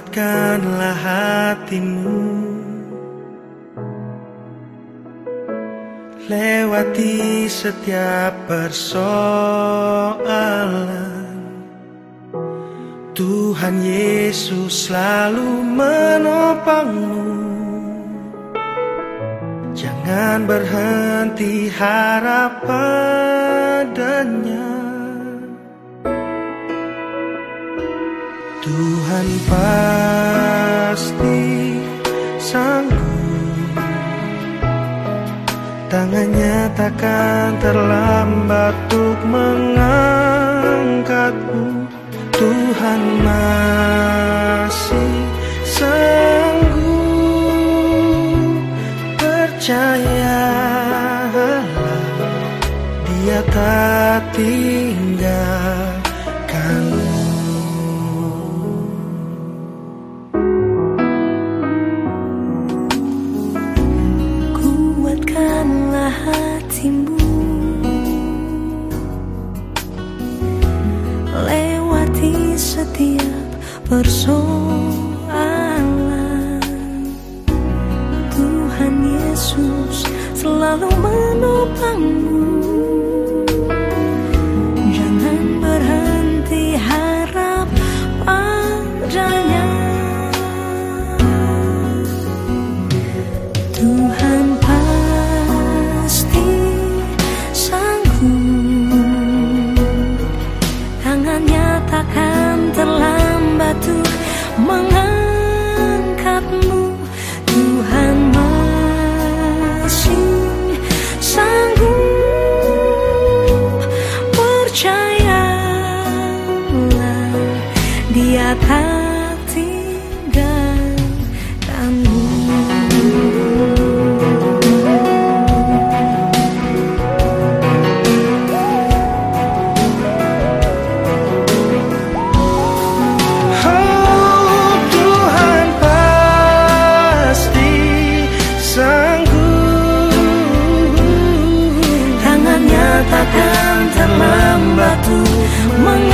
tanganmu Lewati setiap persoalan. Tuhan Yesus selalu menopangmu. Jangan berhenti harap padanya Tuhan pasti sanggup. Tangannya takkan terlambat untuk mengangkatmu. Tuhan masih sanggup. Percayalah dia tak tinggalkanmu hatimu. Lewati setiap persoalan Tuhan Yesus selalu menopangmu. Jangan berhenti harap padanya. Tuhan takkan terlambat tuh mengangkatmu. Tuhan masih sanggup percayalah dia akan Meng